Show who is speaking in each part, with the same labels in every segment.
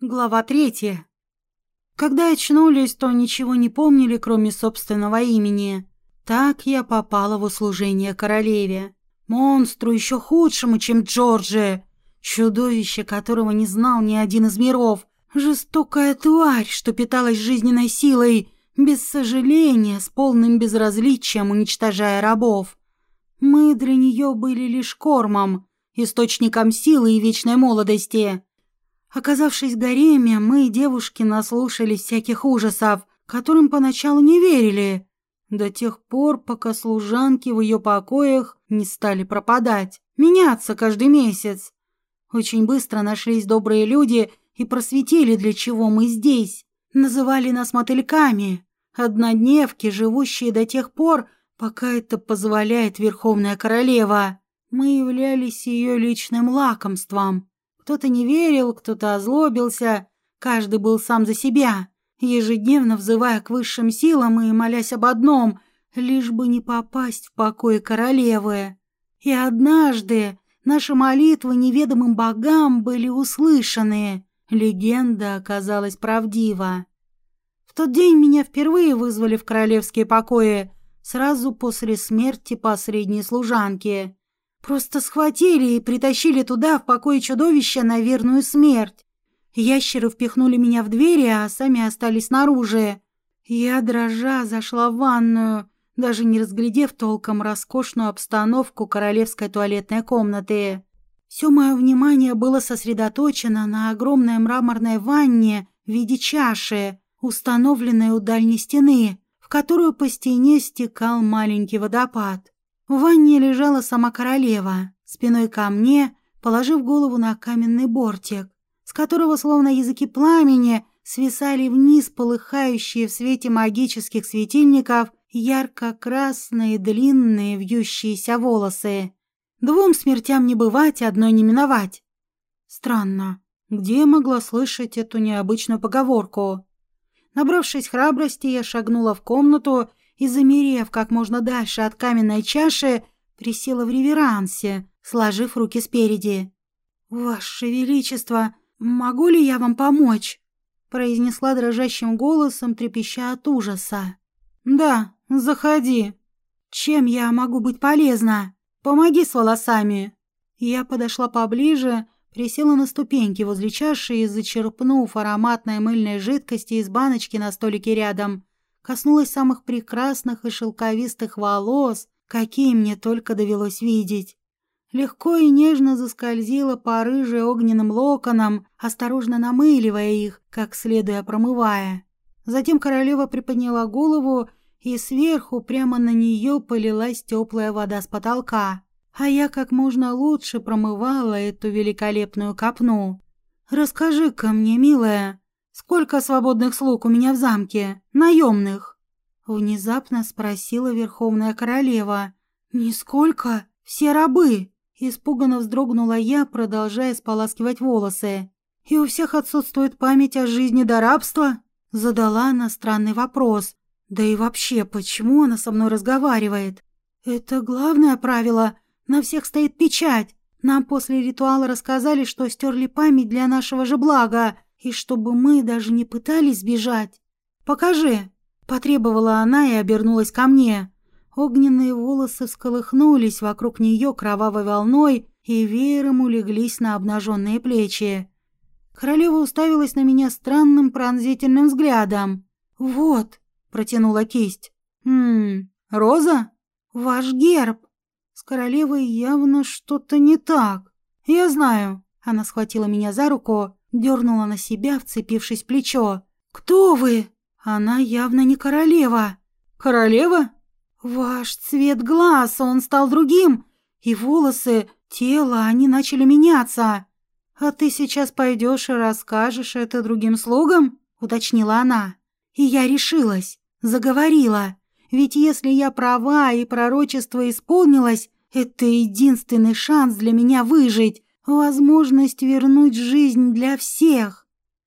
Speaker 1: Глава третья. Когда очнулись, то ничего не помнили, кроме собственного имени. Так я попала в услужение королеве. Монстру еще худшему, чем Джорджи. Чудовище, которого не знал ни один из миров. Жестокая тварь, что питалась жизненной силой, без сожаления, с полным безразличием уничтожая рабов. Мы для нее были лишь кормом, источником силы и вечной молодости. Оказавшись в гареме, мы, девушки, наслушались всяких ужасов, которым поначалу не верили, до тех пор, пока служанки в ее покоях не стали пропадать, меняться каждый месяц. Очень быстро нашлись добрые люди и просветили, для чего мы здесь. Называли нас мотыльками, однодневки, живущие до тех пор, пока это позволяет Верховная Королева. Мы являлись ее личным лакомством. Кто-то не верил, кто-то озлобился, каждый был сам за себя, ежедневно взывая к высшим силам и молясь об одном, лишь бы не попасть в покой королевы. И однажды наши молитвы неведомым богам были услышаны. Легенда оказалась правдива. В тот день меня впервые вызвали в королевские покои, сразу после смерти последней служанки. Просто схватили и притащили туда, в покое чудовища, на верную смерть. Ящеры впихнули меня в двери, а сами остались снаружи. Я, дрожа, зашла в ванную, даже не разглядев толком роскошную обстановку королевской туалетной комнаты. Все мое внимание было сосредоточено на огромной мраморной ванне в виде чаши, установленной у дальней стены, в которую по стене стекал маленький водопад. В ванне лежала сама королева, спиной ко мне, положив голову на каменный бортик, с которого, словно языки пламени, свисали вниз полыхающие в свете магических светильников ярко-красные длинные вьющиеся волосы. Двум смертям не бывать, одной не миновать. Странно, где я могла слышать эту необычную поговорку? Набравшись храбрости, я шагнула в комнату и, замерев как можно дальше от каменной чаши, присела в реверансе, сложив руки спереди. «Ваше Величество, могу ли я вам помочь?» произнесла дрожащим голосом, трепеща от ужаса. «Да, заходи. Чем я могу быть полезна? Помоги с волосами». Я подошла поближе, присела на ступеньки возле чаши и, зачерпнув ароматной мыльной жидкости из баночки на столике рядом, коснулась самых прекрасных и шелковистых волос, какие мне только довелось видеть. Легко и нежно заскользила по рыже огненным локонам, осторожно намыливая их, как следуя промывая. Затем королева приподняла голову, и сверху прямо на нее полилась теплая вода с потолка, а я как можно лучше промывала эту великолепную копну. «Расскажи-ка мне, милая, Сколько свободных слуг у меня в замке? Наемных?» Внезапно спросила Верховная Королева. «Нисколько? Все рабы!» Испуганно вздрогнула я, продолжая споласкивать волосы. «И у всех отсутствует память о жизни до рабства?» Задала она странный вопрос. «Да и вообще, почему она со мной разговаривает?» «Это главное правило. На всех стоит печать. Нам после ритуала рассказали, что стерли память для нашего же блага и чтобы мы даже не пытались сбежать. Покажи, потребовала она и обернулась ко мне. Огненные волосы всколыхнулись вокруг нее кровавой волной и веером улеглись на обнаженные плечи. Королева уставилась на меня странным пронзительным взглядом. «Вот», — протянула кисть. «Хм, роза? Ваш герб. С королевой явно что-то не так. Я знаю». Она схватила меня за руку Дернула на себя, вцепившись в плечо. «Кто вы?» «Она явно не королева». «Королева?» «Ваш цвет глаз, он стал другим, и волосы, тело, они начали меняться. А ты сейчас пойдешь и расскажешь это другим слугам?» — уточнила она. И я решилась, заговорила. Ведь если я права и пророчество исполнилось, это единственный шанс для меня выжить, возможность вернуть жизнь для всех.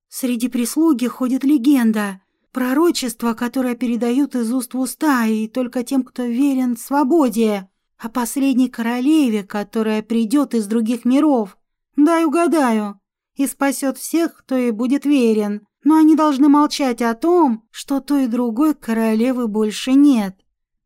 Speaker 1: Среди прислуги ходит легенда, пророчество, которое передают из уст в уста и только тем, кто верен свободе, о последней королеве, которая придет из других миров. Дай угадаю, и спасет всех, кто ей будет верен. Но они должны молчать о том, что той другой королевы больше нет.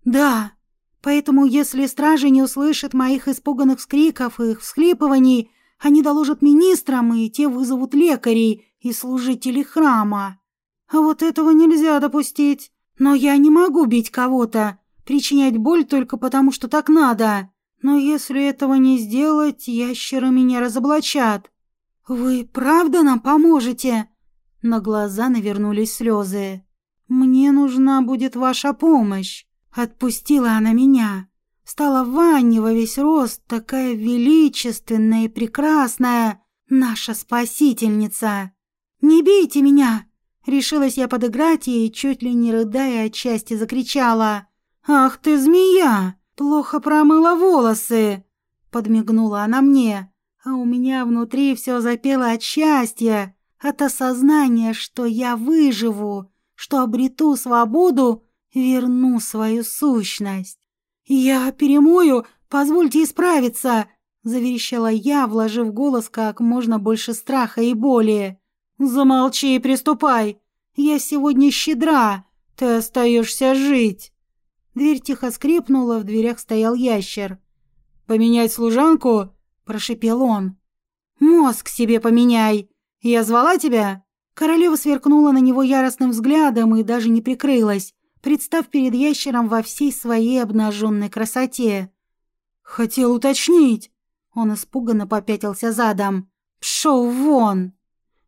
Speaker 1: Да, поэтому если стражи не услышат моих испуганных скриков и их всхлипываний, они доложат министрам, и те вызовут лекарей и служителей храма. А вот этого нельзя допустить. Но я не могу бить кого-то, причинять боль только потому, что так надо. Но если этого не сделать, ящеры меня разоблачат. Вы правда нам поможете? На глаза навернулись слезы. Мне нужна будет ваша помощь. Отпустила она меня. Стала в ванне во весь рост, такая величественная и прекрасная, наша спасительница. «Не бейте меня!» Решилась я подыграть ей, чуть ли не рыдая от счастья закричала. «Ах ты, змея! Плохо промыла волосы!» Подмигнула она мне, а у меня внутри все запело от счастья, от осознания, что я выживу, что обрету свободу, верну свою сущность. «Я перемою, позвольте исправиться!» — заверещала я, вложив голос как можно больше страха и боли. «Замолчи и приступай! Я сегодня щедра, ты остаешься жить!» Дверь тихо скрипнула, в дверях стоял ящер. «Поменять служанку?» – прошипел он. «Мозг себе поменяй! Я звала тебя?» Королева сверкнула на него яростным взглядом и даже не прикрылась, представ перед ящером во всей своей обнаженной красоте. «Хотел уточнить!» Он испуганно попятился задом. «Пшел вон!»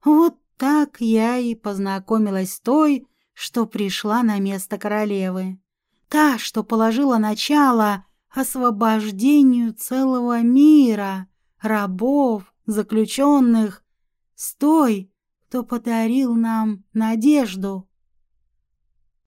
Speaker 1: Вот так я и познакомилась с той, что пришла на место королевы. Та, что положила начало освобождению целого мира, рабов, заключенных, с той, кто подарил нам надежду.